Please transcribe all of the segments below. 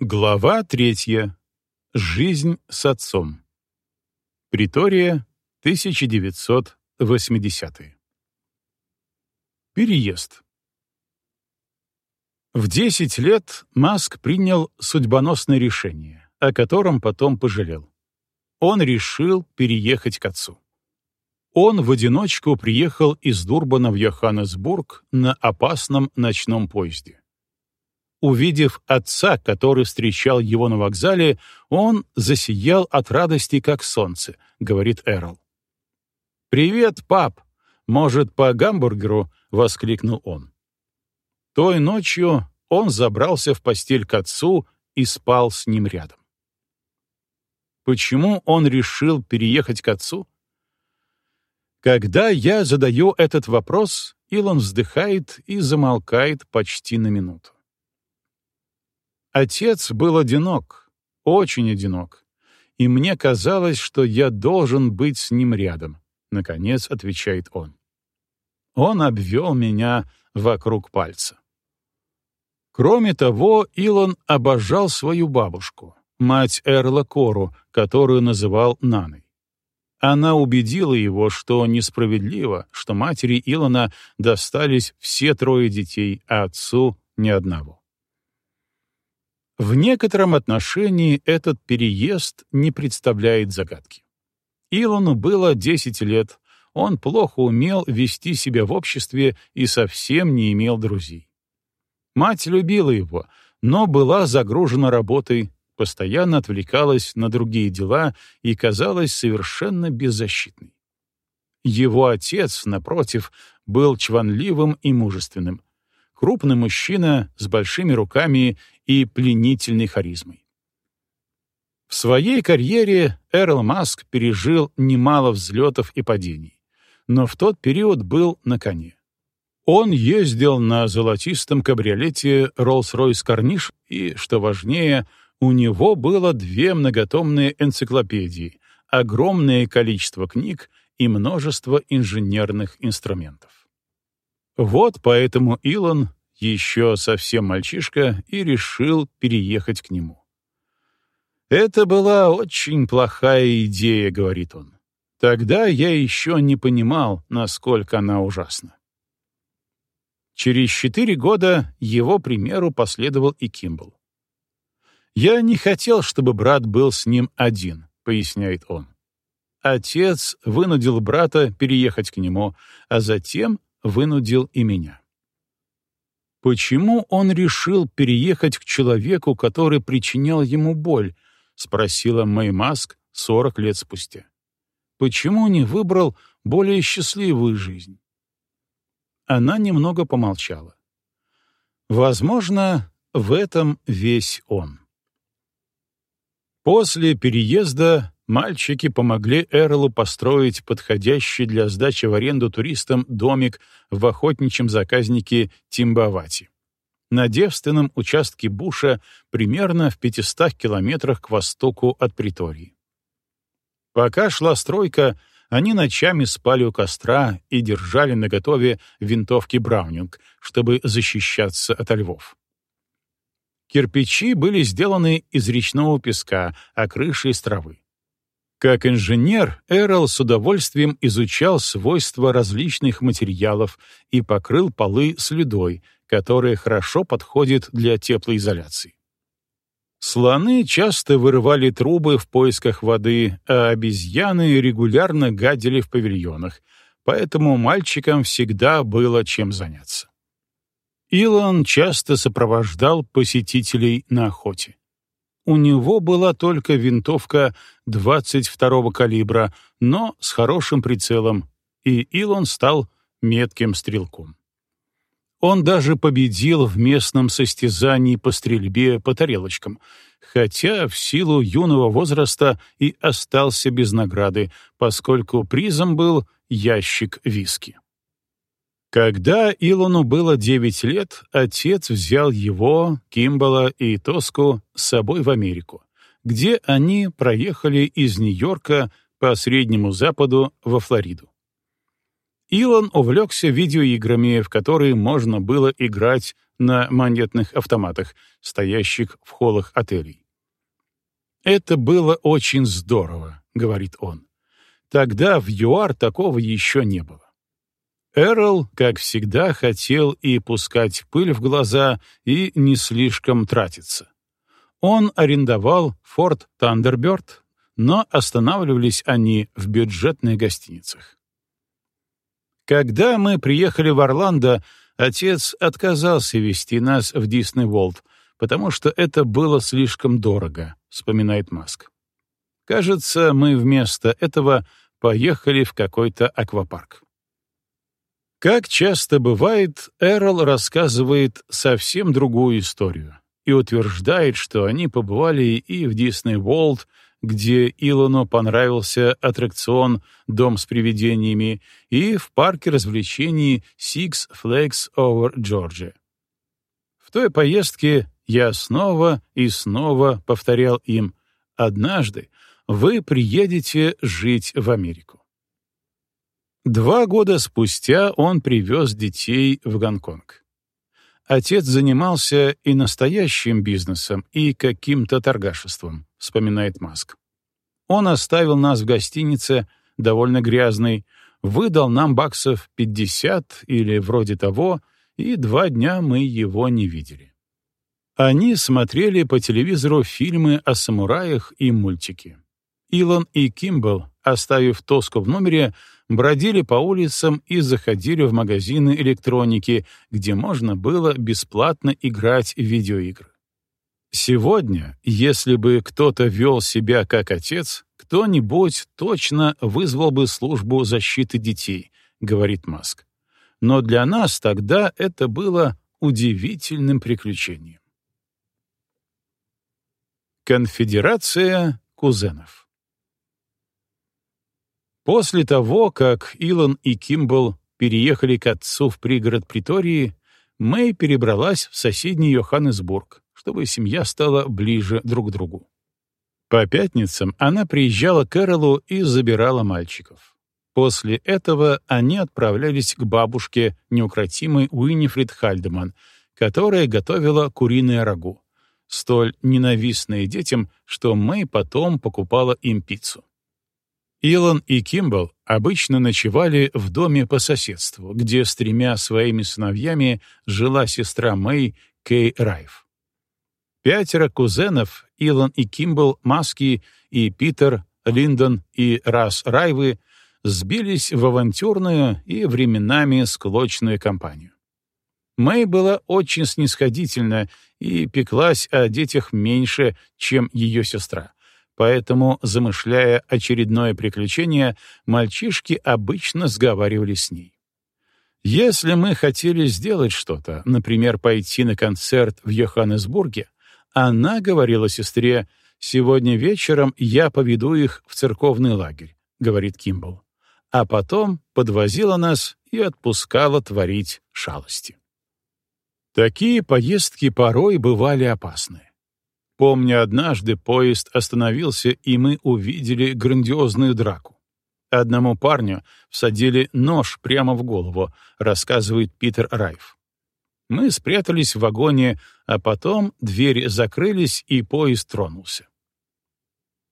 Глава третья. Жизнь с отцом. Притория, 1980 Переезд. В 10 лет Маск принял судьбоносное решение, о котором потом пожалел. Он решил переехать к отцу. Он в одиночку приехал из Дурбана в Йоханнесбург на опасном ночном поезде. Увидев отца, который встречал его на вокзале, он засиял от радости, как солнце, говорит Эрл. «Привет, пап! Может, по гамбургеру?» — воскликнул он. Той ночью он забрался в постель к отцу и спал с ним рядом. Почему он решил переехать к отцу? Когда я задаю этот вопрос, Илон вздыхает и замолкает почти на минуту. Отец был одинок, очень одинок, и мне казалось, что я должен быть с ним рядом, наконец отвечает он. Он обвел меня вокруг пальца. Кроме того, Илон обожал свою бабушку, мать Эрла Кору, которую называл Наной. Она убедила его, что несправедливо, что матери Илона достались все трое детей, а отцу — ни одного. В некотором отношении этот переезд не представляет загадки. Илону было 10 лет, он плохо умел вести себя в обществе и совсем не имел друзей. Мать любила его, но была загружена работой, постоянно отвлекалась на другие дела и казалась совершенно беззащитной. Его отец, напротив, был чванливым и мужественным, крупный мужчина с большими руками и пленительной харизмой. В своей карьере Эрл Маск пережил немало взлетов и падений, но в тот период был на коне. Он ездил на золотистом кабриолете Rolls-Royce Corniche и, что важнее, у него было две многотомные энциклопедии, огромное количество книг и множество инженерных инструментов. Вот поэтому Илон, еще совсем мальчишка, и решил переехать к нему. «Это была очень плохая идея», — говорит он. «Тогда я еще не понимал, насколько она ужасна». Через четыре года его примеру последовал и Кимбл. «Я не хотел, чтобы брат был с ним один», — поясняет он. Отец вынудил брата переехать к нему, а затем вынудил и меня. «Почему он решил переехать к человеку, который причинял ему боль?» — спросила Мэй Маск 40 лет спустя. «Почему не выбрал более счастливую жизнь?» Она немного помолчала. «Возможно, в этом весь он». После переезда Мальчики помогли Эрлу построить подходящий для сдачи в аренду туристам домик в охотничьем заказнике Тимбавати на девственном участке Буша примерно в 500 километрах к востоку от Притории. Пока шла стройка, они ночами спали у костра и держали наготове винтовки Браунинг, чтобы защищаться от львов. Кирпичи были сделаны из речного песка, а крыши — из травы. Как инженер, Эрл с удовольствием изучал свойства различных материалов и покрыл полы слюдой, которая хорошо подходит для теплоизоляции. Слоны часто вырывали трубы в поисках воды, а обезьяны регулярно гадили в павильонах, поэтому мальчикам всегда было чем заняться. Илон часто сопровождал посетителей на охоте. У него была только винтовка 22-го калибра, но с хорошим прицелом, и Илон стал метким стрелком. Он даже победил в местном состязании по стрельбе по тарелочкам, хотя в силу юного возраста и остался без награды, поскольку призом был ящик виски. Когда Илону было 9 лет, отец взял его, Кимбала и Тоску с собой в Америку, где они проехали из Нью-Йорка по Среднему Западу во Флориду. Илон увлекся видеоиграми, в которые можно было играть на монетных автоматах, стоящих в холлах отелей. «Это было очень здорово», — говорит он. «Тогда в ЮАР такого еще не было». Эрл, как всегда, хотел и пускать пыль в глаза, и не слишком тратиться. Он арендовал «Форт Тандерберт», но останавливались они в бюджетных гостиницах. Когда мы приехали в Орландо, отец отказался вести нас в Дисней Волт, потому что это было слишком дорого, вспоминает Маск. Кажется, мы вместо этого поехали в какой-то аквапарк. Как часто бывает, Эрл рассказывает совсем другую историю и утверждает, что они побывали и в Дисней Волт, где Илону понравился аттракцион «Дом с привидениями», и в парке развлечений Six Flags Over Georgia. В той поездке я снова и снова повторял им «Однажды вы приедете жить в Америку». Два года спустя он привез детей в Гонконг. Отец занимался и настоящим бизнесом, и каким-то торгашеством, вспоминает Маск. Он оставил нас в гостинице, довольно грязной, выдал нам баксов 50 или вроде того, и два дня мы его не видели. Они смотрели по телевизору фильмы о самураях и мультики. Илон и Кимбл, оставив Тоску в номере, бродили по улицам и заходили в магазины электроники, где можно было бесплатно играть в видеоигры. Сегодня, если бы кто-то вел себя как отец, кто-нибудь точно вызвал бы службу защиты детей, говорит Маск. Но для нас тогда это было удивительным приключением. Конфедерация кузенов После того, как Илон и Кимбл переехали к отцу в пригород Притории, Мэй перебралась в соседний Йоханнесбург, чтобы семья стала ближе друг к другу. По пятницам она приезжала к Эролу и забирала мальчиков. После этого они отправлялись к бабушке, неукротимой Уинифрид Хальдеман, которая готовила куриное рагу столь ненавистные детям, что Мэй потом покупала им пиццу. Илон и Кимбл обычно ночевали в доме по соседству, где с тремя своими сыновьями жила сестра Мэй Кей Райф. Пятеро кузенов Илон и Кимбл, Маски и Питер, Линдон и Рас Райвы сбились в авантюрную и временами склочную компанию. Мэй была очень снисходительна и пеклась о детях меньше, чем ее сестра. Поэтому, замышляя очередное приключение, мальчишки обычно сговаривались с ней. Если мы хотели сделать что-то, например, пойти на концерт в Йоханнесбурге, она говорила сестре, «Сегодня вечером я поведу их в церковный лагерь», — говорит Кимбл. А потом подвозила нас и отпускала творить шалости. Такие поездки порой бывали опасны. Помню, однажды поезд остановился, и мы увидели грандиозную драку. Одному парню всадили нож прямо в голову, рассказывает Питер Райф. Мы спрятались в вагоне, а потом двери закрылись, и поезд тронулся.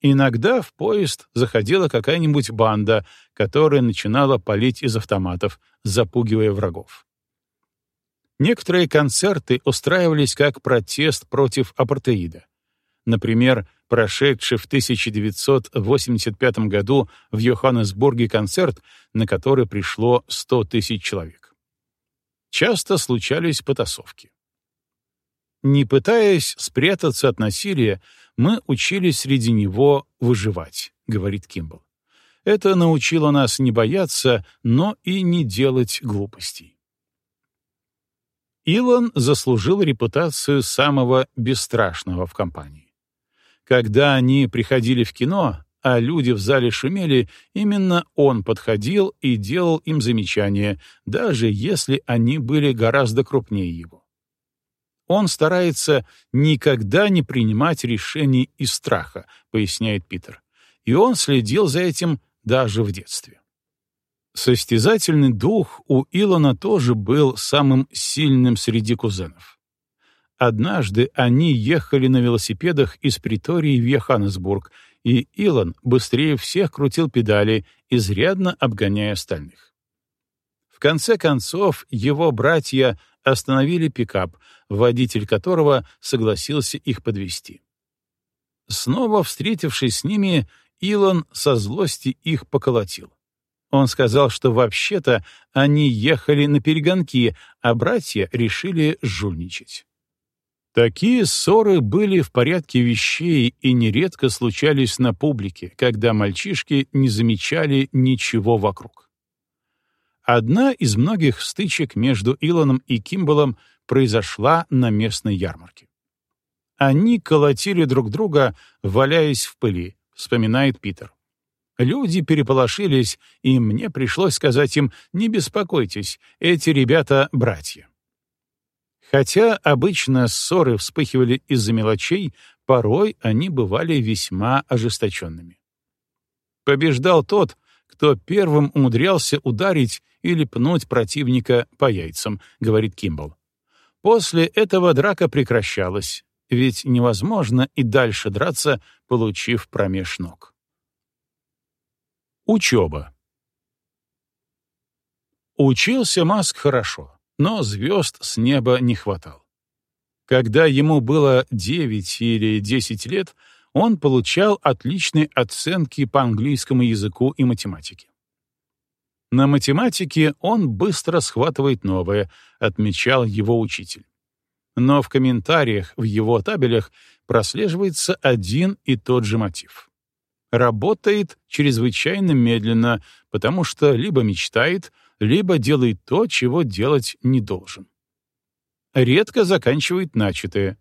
Иногда в поезд заходила какая-нибудь банда, которая начинала палить из автоматов, запугивая врагов. Некоторые концерты устраивались как протест против апартеида. Например, прошедший в 1985 году в Йоханнесбурге концерт, на который пришло 100 тысяч человек. Часто случались потасовки. Не пытаясь спрятаться от насилия, мы учились среди него выживать, говорит Кимбл. Это научило нас не бояться, но и не делать глупостей. Илон заслужил репутацию самого бесстрашного в компании. Когда они приходили в кино, а люди в зале шумели, именно он подходил и делал им замечания, даже если они были гораздо крупнее его. Он старается никогда не принимать решений из страха, поясняет Питер. И он следил за этим даже в детстве. Состязательный дух у Илона тоже был самым сильным среди кузенов. Однажды они ехали на велосипедах из Притории в Йоханнесбург, и Илон быстрее всех крутил педали, изрядно обгоняя остальных. В конце концов, его братья остановили пикап, водитель которого согласился их подвести. Снова встретившись с ними, Илон со злости их поколотил. Он сказал, что вообще-то они ехали на перегонки, а братья решили жульничать. Такие ссоры были в порядке вещей и нередко случались на публике, когда мальчишки не замечали ничего вокруг. Одна из многих стычек между Илоном и Кимбалом произошла на местной ярмарке. Они колотили друг друга, валяясь в пыли, вспоминает Питер. Люди переполошились, и мне пришлось сказать им, не беспокойтесь, эти ребята — братья. Хотя обычно ссоры вспыхивали из-за мелочей, порой они бывали весьма ожесточенными. Побеждал тот, кто первым умудрялся ударить или пнуть противника по яйцам, говорит Кимбл. После этого драка прекращалась, ведь невозможно и дальше драться, получив промеж ног. Учеба. Учился Маск хорошо, но звезд с неба не хватало. Когда ему было 9 или 10 лет, он получал отличные оценки по английскому языку и математике. На математике он быстро схватывает новое, отмечал его учитель. Но в комментариях в его табелях прослеживается один и тот же мотив работает чрезвычайно медленно, потому что либо мечтает, либо делает то, чего делать не должен. Редко заканчивает начатое.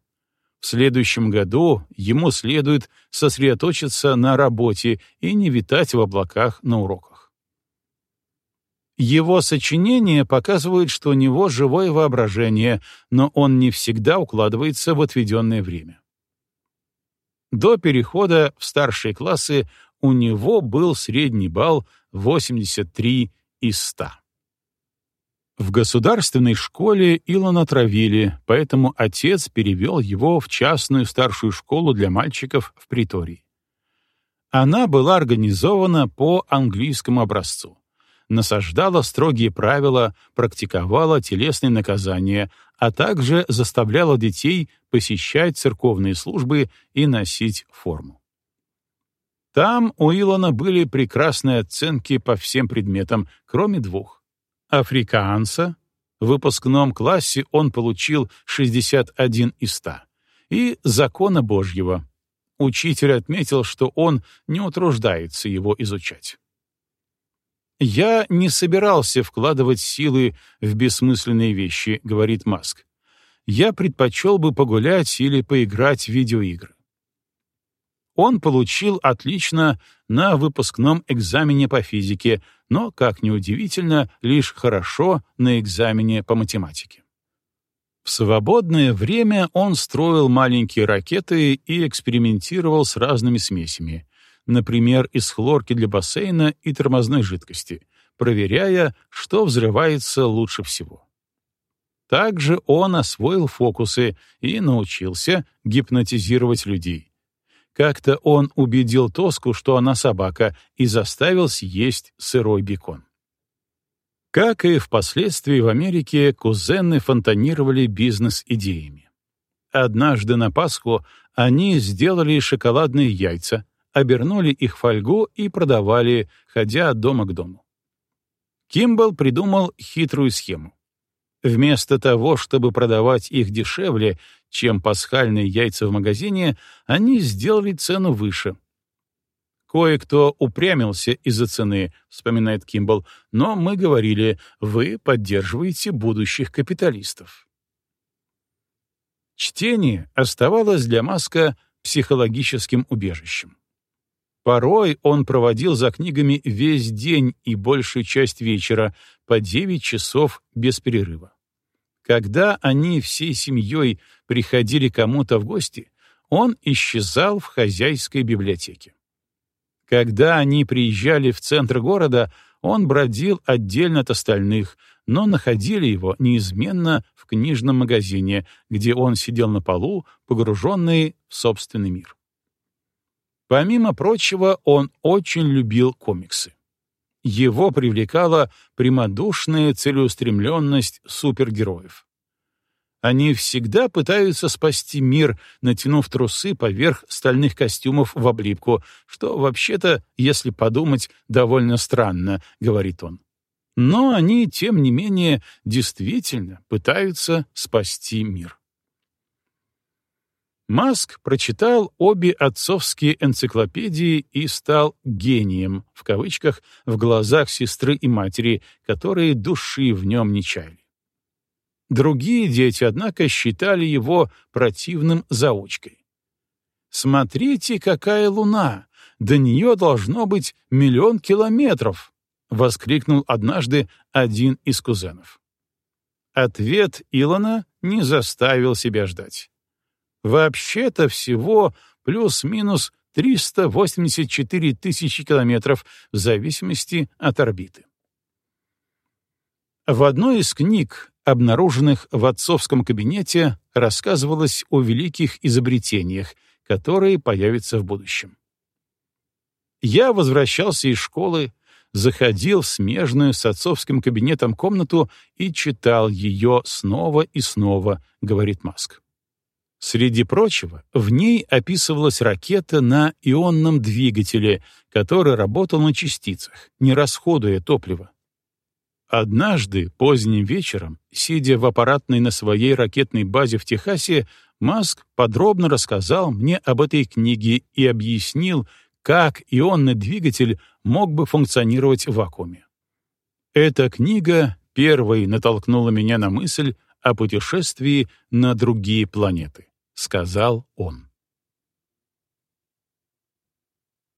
В следующем году ему следует сосредоточиться на работе и не витать в облаках на уроках. Его сочинения показывают, что у него живое воображение, но он не всегда укладывается в отведенное время. До перехода в старшие классы у него был средний балл 83 из 100. В государственной школе Илона травили, поэтому отец перевел его в частную старшую школу для мальчиков в Притории. Она была организована по английскому образцу насаждала строгие правила, практиковала телесные наказания, а также заставляла детей посещать церковные службы и носить форму. Там у Илона были прекрасные оценки по всем предметам, кроме двух. Африканца, в выпускном классе он получил 61 из 100, и закона Божьего. Учитель отметил, что он не утруждается его изучать. «Я не собирался вкладывать силы в бессмысленные вещи», — говорит Маск. «Я предпочел бы погулять или поиграть в видеоигры». Он получил отлично на выпускном экзамене по физике, но, как ни удивительно, лишь хорошо на экзамене по математике. В свободное время он строил маленькие ракеты и экспериментировал с разными смесями, например, из хлорки для бассейна и тормозной жидкости, проверяя, что взрывается лучше всего. Также он освоил фокусы и научился гипнотизировать людей. Как-то он убедил Тоску, что она собака, и заставил съесть сырой бекон. Как и впоследствии в Америке, кузены фонтанировали бизнес-идеями. Однажды на Пасху они сделали шоколадные яйца, обернули их фольгу и продавали, ходя от дома к дому. Кимбл придумал хитрую схему. Вместо того, чтобы продавать их дешевле, чем пасхальные яйца в магазине, они сделали цену выше. Кое-кто упрямился из-за цены, вспоминает Кимбл, но мы говорили, вы поддерживаете будущих капиталистов. Чтение оставалось для Маска психологическим убежищем. Порой он проводил за книгами весь день и большую часть вечера, по 9 часов без перерыва. Когда они всей семьей приходили кому-то в гости, он исчезал в хозяйской библиотеке. Когда они приезжали в центр города, он бродил отдельно от остальных, но находили его неизменно в книжном магазине, где он сидел на полу, погруженный в собственный мир. Помимо прочего, он очень любил комиксы. Его привлекала прямодушная целеустремленность супергероев. Они всегда пытаются спасти мир, натянув трусы поверх стальных костюмов в облипку, что вообще-то, если подумать, довольно странно, говорит он. Но они, тем не менее, действительно пытаются спасти мир. Маск прочитал обе отцовские энциклопедии и стал «гением», в кавычках, в глазах сестры и матери, которые души в нем не чаяли. Другие дети, однако, считали его противным заучкой. «Смотрите, какая луна! До нее должно быть миллион километров!» — воскликнул однажды один из кузенов. Ответ Илона не заставил себя ждать. Вообще-то всего плюс-минус 384 тысячи километров в зависимости от орбиты. В одной из книг обнаруженных в отцовском кабинете, рассказывалось о великих изобретениях, которые появятся в будущем. Я возвращался из школы, заходил в смежную с отцовским кабинетом комнату и читал ее снова и снова, говорит Маск. Среди прочего, в ней описывалась ракета на ионном двигателе, который работал на частицах, не расходуя топлива. Однажды, поздним вечером, сидя в аппаратной на своей ракетной базе в Техасе, Маск подробно рассказал мне об этой книге и объяснил, как ионный двигатель мог бы функционировать в вакууме. Эта книга первой натолкнула меня на мысль о путешествии на другие планеты, сказал он.